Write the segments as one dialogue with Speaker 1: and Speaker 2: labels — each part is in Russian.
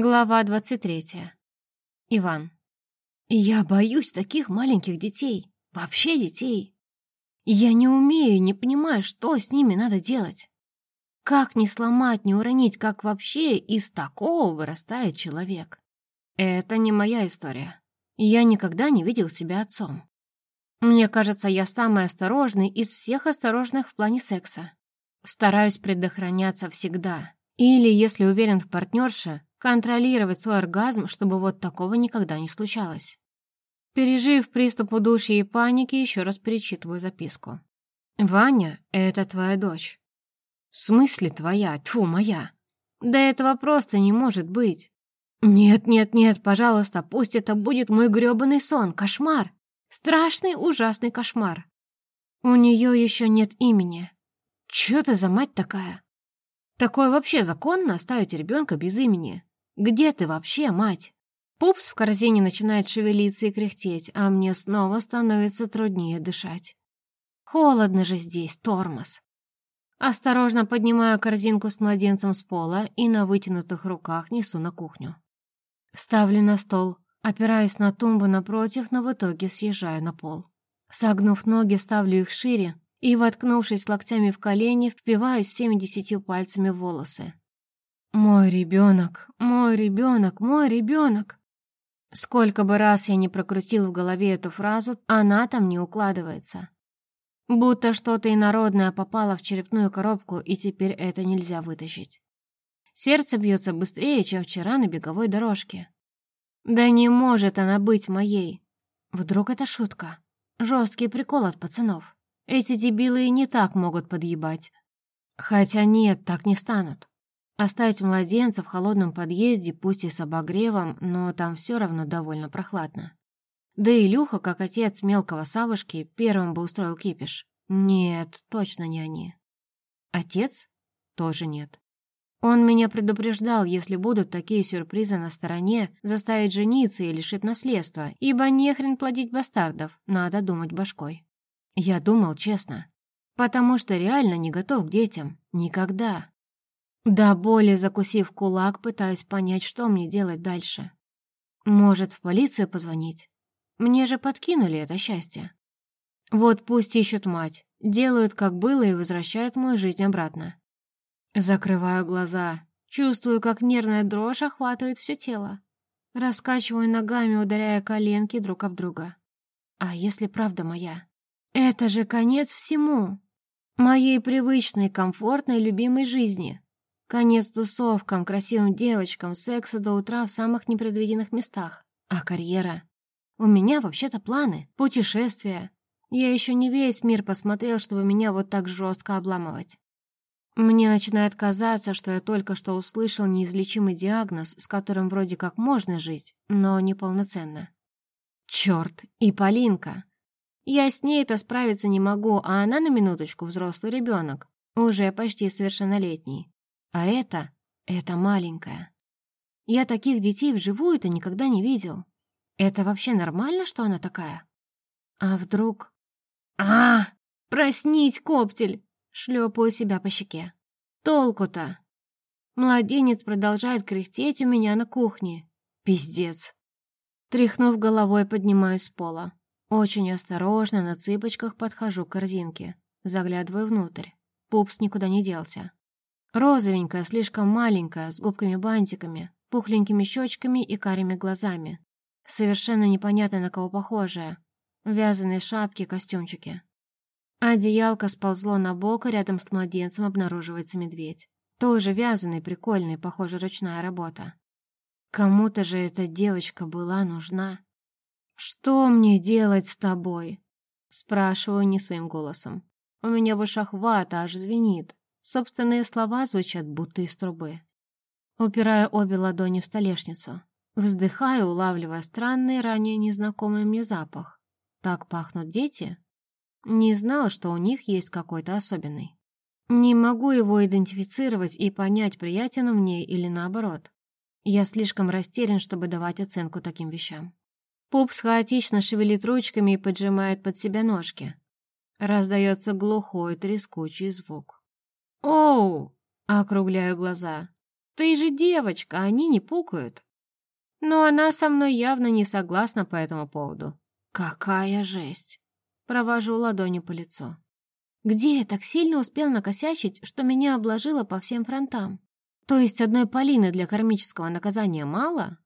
Speaker 1: Глава 23. Иван. Я боюсь таких маленьких детей. Вообще детей. Я не умею, не понимаю, что с ними надо делать. Как не сломать, не уронить, как вообще из такого вырастает человек. Это не моя история. Я никогда не видел себя отцом. Мне кажется, я самый осторожный из всех осторожных в плане секса. Стараюсь предохраняться всегда. Или, если уверен в партнерше, контролировать свой оргазм, чтобы вот такого никогда не случалось. Пережив приступ удушья и паники, еще раз перечитываю записку. «Ваня, это твоя дочь». «В смысле твоя? Тьфу, моя». «Да этого просто не может быть». «Нет, нет, нет, пожалуйста, пусть это будет мой грёбаный сон, кошмар. Страшный, ужасный кошмар. У нее еще нет имени. Чё ты за мать такая? Такое вообще законно оставить ребенка без имени? Где ты вообще, мать? Пупс в корзине начинает шевелиться и кряхтеть, а мне снова становится труднее дышать. Холодно же здесь, тормоз. Осторожно поднимаю корзинку с младенцем с пола и на вытянутых руках несу на кухню. Ставлю на стол, опираюсь на тумбу напротив, но в итоге съезжаю на пол. Согнув ноги, ставлю их шире и, воткнувшись локтями в колени, впиваюсь всеми десятью пальцами в волосы. Мой ребенок, мой ребенок, мой ребенок. Сколько бы раз я не прокрутил в голове эту фразу, она там не укладывается. Будто что-то инородное попало в черепную коробку, и теперь это нельзя вытащить. Сердце бьется быстрее, чем вчера на беговой дорожке. Да не может она быть моей. Вдруг это шутка? Жесткий прикол от пацанов. Эти дебилы и не так могут подъебать. Хотя нет, так не станут. Оставить младенца в холодном подъезде, пусть и с обогревом, но там все равно довольно прохладно. Да и Илюха, как отец мелкого Савушки, первым бы устроил кипиш. Нет, точно не они. Отец? Тоже нет. Он меня предупреждал, если будут такие сюрпризы на стороне, заставить жениться и лишить наследства, ибо нехрен плодить бастардов, надо думать башкой. Я думал честно, потому что реально не готов к детям. Никогда. До боли закусив кулак, пытаюсь понять, что мне делать дальше. Может, в полицию позвонить? Мне же подкинули это счастье. Вот пусть ищут мать, делают, как было, и возвращают мою жизнь обратно. Закрываю глаза, чувствую, как нервная дрожь охватывает все тело. Раскачиваю ногами, ударяя коленки друг об друга. А если правда моя? Это же конец всему. Моей привычной, комфортной, любимой жизни. Конец тусовкам, красивым девочкам, сексу до утра в самых непредвиденных местах. А карьера? У меня вообще-то планы, путешествия. Я еще не весь мир посмотрел, чтобы меня вот так жестко обламывать. Мне начинает казаться, что я только что услышал неизлечимый диагноз, с которым вроде как можно жить, но неполноценно. Черт, и Полинка. Я с ней-то справиться не могу, а она на минуточку взрослый ребенок, уже почти совершеннолетний. А это, это маленькая. Я таких детей вживую-то никогда не видел. Это вообще нормально, что она такая? А вдруг... А, проснись, коптель! Шлепаю себя по щеке. Толку-то? Младенец продолжает кряхтеть у меня на кухне. Пиздец. Тряхнув головой, поднимаюсь с пола. Очень осторожно на цыпочках подхожу к корзинке. Заглядываю внутрь. Пупс никуда не делся. Розовенькая, слишком маленькая, с губками-бантиками, пухленькими щечками и карими глазами. Совершенно непонятно на кого похожая. Вязаные шапки, костюмчики. Одеялко сползло на бок, и рядом с младенцем обнаруживается медведь. Тоже вязаный, прикольный, похоже, ручная работа. Кому-то же эта девочка была нужна. «Что мне делать с тобой?» Спрашиваю не своим голосом. У меня в ушах вата аж звенит. Собственные слова звучат будто из трубы. Упираю обе ладони в столешницу. Вздыхаю, улавливая странный, ранее незнакомый мне запах. Так пахнут дети? Не знала, что у них есть какой-то особенный. Не могу его идентифицировать и понять, приятен он мне или наоборот. Я слишком растерян, чтобы давать оценку таким вещам. Пупс хаотично шевелит ручками и поджимает под себя ножки. Раздается глухой трескучий звук. «Оу!» — округляю глаза. Ты же девочка, они не пукают. Но она со мной явно не согласна по этому поводу. Какая жесть! Провожу ладонью по лицу. Где я так сильно успел накосячить, что меня обложило по всем фронтам? То есть одной Полины для кармического наказания мало?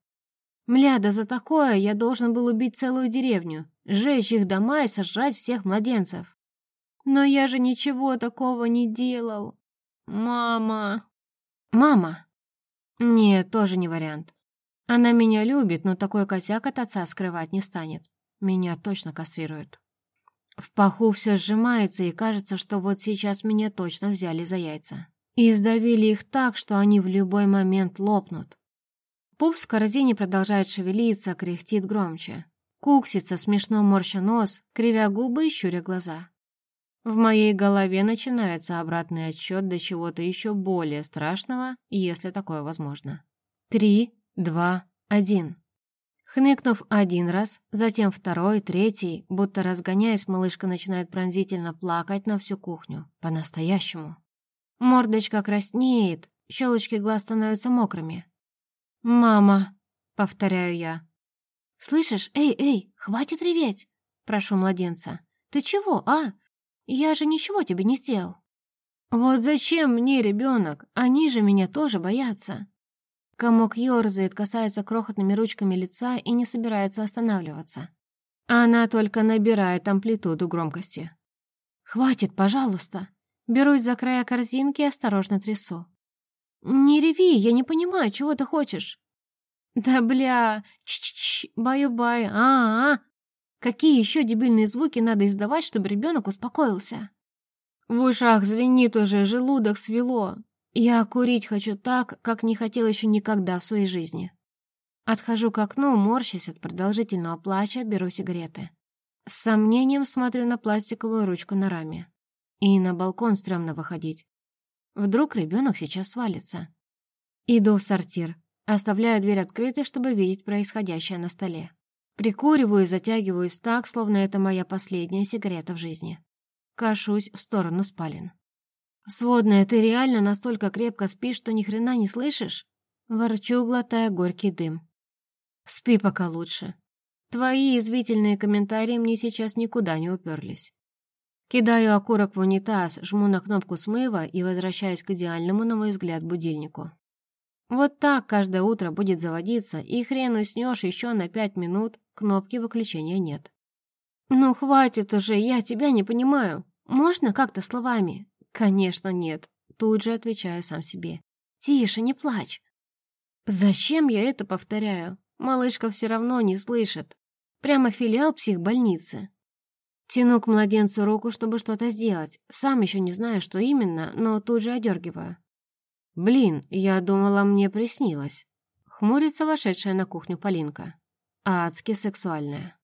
Speaker 1: Мля, да за такое я должен был убить целую деревню, сжечь их дома и сожрать всех младенцев. Но я же ничего такого не делал. Мама. Мама. Нет, тоже не вариант. Она меня любит, но такой косяк от отца скрывать не станет. Меня точно кастрируют. В паху все сжимается, и кажется, что вот сейчас меня точно взяли за яйца. И сдавили их так, что они в любой момент лопнут. Пупс в корзине продолжает шевелиться, кряхтит громче. Куксится, смешно морща нос, кривя губы и щуря глаза. В моей голове начинается обратный отсчет до чего-то еще более страшного, если такое возможно. Три, два, один. Хныкнув один раз, затем второй, третий, будто разгоняясь, малышка начинает пронзительно плакать на всю кухню. По-настоящему. Мордочка краснеет, щелочки глаз становятся мокрыми. «Мама», — повторяю я. «Слышишь, эй, эй, хватит реветь!» — прошу младенца. «Ты чего, а? Я же ничего тебе не сделал». «Вот зачем мне ребенок? Они же меня тоже боятся». Комок ерзает, касается крохотными ручками лица и не собирается останавливаться. Она только набирает амплитуду громкости. «Хватит, пожалуйста!» Берусь за края корзинки и осторожно трясу. «Не реви, я не понимаю, чего ты хочешь?» «Да бля, ч-ч-ч, баю-бай, а-а-а!» Какие еще дебильные звуки надо издавать, чтобы ребенок успокоился? В ушах звенит уже, желудок свело. Я курить хочу так, как не хотел еще никогда в своей жизни. Отхожу к окну, морщась от продолжительного плача, беру сигареты. С сомнением смотрю на пластиковую ручку на раме. И на балкон стрёмно выходить. Вдруг ребенок сейчас свалится. Иду в сортир, оставляю дверь открытой, чтобы видеть происходящее на столе. Прикуриваю и затягиваюсь так, словно это моя последняя сигарета в жизни. Кашусь в сторону спален. «Сводная, ты реально настолько крепко спишь, что ни хрена не слышишь?» Ворчу, глотая горький дым. «Спи пока лучше. Твои извительные комментарии мне сейчас никуда не уперлись. Кидаю окурок в унитаз, жму на кнопку смыва и возвращаюсь к идеальному, на мой взгляд, будильнику. Вот так каждое утро будет заводиться, и хрен уснешь еще на пять минут, кнопки выключения нет. «Ну, хватит уже, я тебя не понимаю. Можно как-то словами?» «Конечно, нет», — тут же отвечаю сам себе. «Тише, не плачь». «Зачем я это повторяю? Малышка все равно не слышит. Прямо филиал психбольницы. Тяну к младенцу руку, чтобы что-то сделать. Сам еще не знаю, что именно, но тут же одергиваю. «Блин, я думала, мне приснилось». Хмурится вошедшая на кухню Полинка. Адски сексуальная.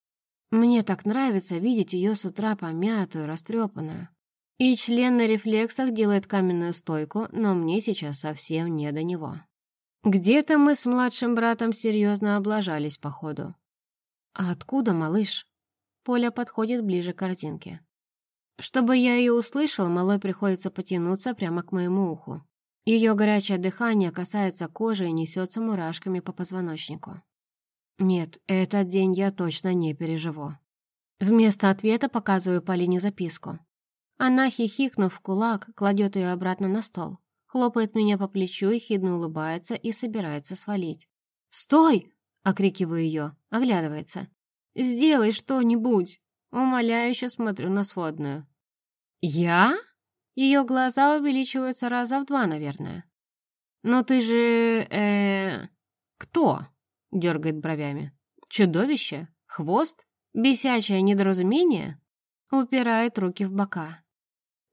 Speaker 1: Мне так нравится видеть ее с утра помятую, растрепанную. И член на рефлексах делает каменную стойку, но мне сейчас совсем не до него. Где-то мы с младшим братом серьезно облажались, походу. «А откуда, малыш?» Поля подходит ближе к корзинке. Чтобы я ее услышал, малой приходится потянуться прямо к моему уху. Ее горячее дыхание касается кожи и несется мурашками по позвоночнику. Нет, этот день я точно не переживу. Вместо ответа показываю Полине записку. Она, хихикнув в кулак, кладет ее обратно на стол, хлопает меня по плечу, хидно улыбается и собирается свалить. «Стой!» — окрикиваю ее, оглядывается. Сделай что-нибудь!» Умоляюще смотрю на сводную. «Я?» Ее глаза увеличиваются раза в два, наверное. «Но ты же... э кто?» — дергает бровями. «Чудовище? Хвост? Бесячее недоразумение?» Упирает руки в бока.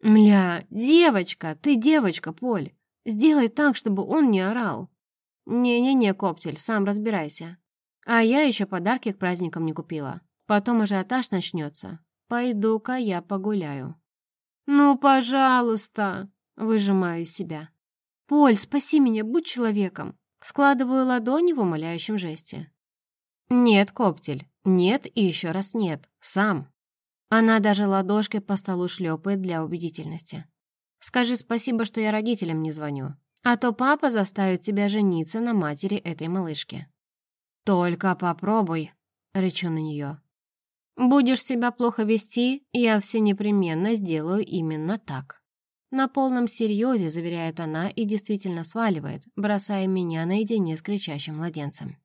Speaker 1: «Мля, девочка, ты девочка, Поль. Сделай так, чтобы он не орал». «Не-не-не, Коптель, сам разбирайся. А я еще подарки к праздникам не купила. Потом ажиотаж начнется. Пойду-ка я погуляю. «Ну, пожалуйста!» — выжимаю из себя. «Поль, спаси меня, будь человеком!» Складываю ладони в умоляющем жесте. «Нет, Коптель, нет и еще раз нет, сам!» Она даже ладошкой по столу шлепает для убедительности. «Скажи спасибо, что я родителям не звоню. А то папа заставит тебя жениться на матери этой малышки. Только попробуй, рычу на нее. Будешь себя плохо вести, я все непременно сделаю именно так. На полном серьезе, заверяет она, и действительно сваливает, бросая меня наедине с кричащим младенцем.